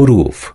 حروف.